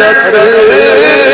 رکھ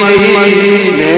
مدینے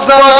کیسا